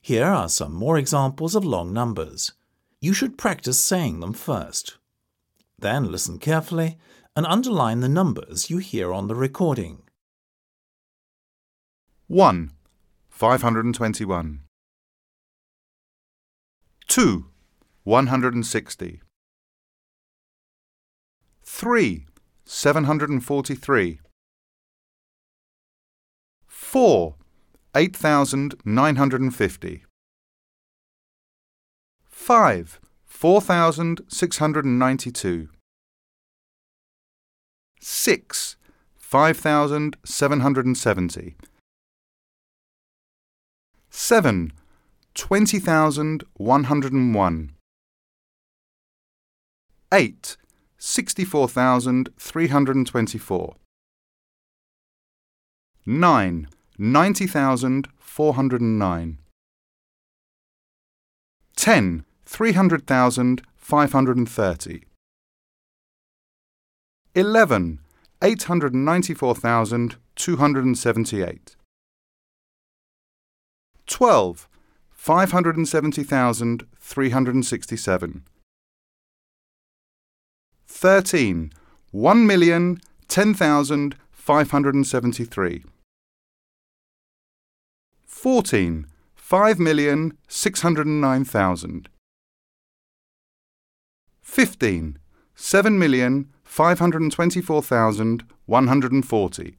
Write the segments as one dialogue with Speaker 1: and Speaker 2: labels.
Speaker 1: Here are some more examples of long numbers. You should practice saying them first. Then listen carefully and underline the numbers you hear on the recording.
Speaker 2: 1. 521. 2. 160. 3. 743. 4. 8,950. 5. 4,692. 6. 5,770. 7. 20,101. 8. 64,324. 9. 90,409. 10. 300,530. 11. 894,278. 12. 570,367. 13. 1,010,573. 14. 5,609,000. 15. 7,524,140.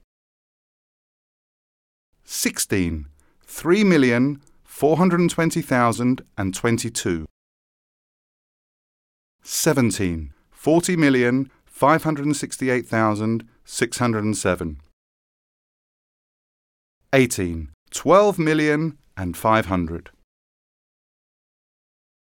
Speaker 2: 16. 3,420,022. 17. 40,568,607. 18. 12 million and 500.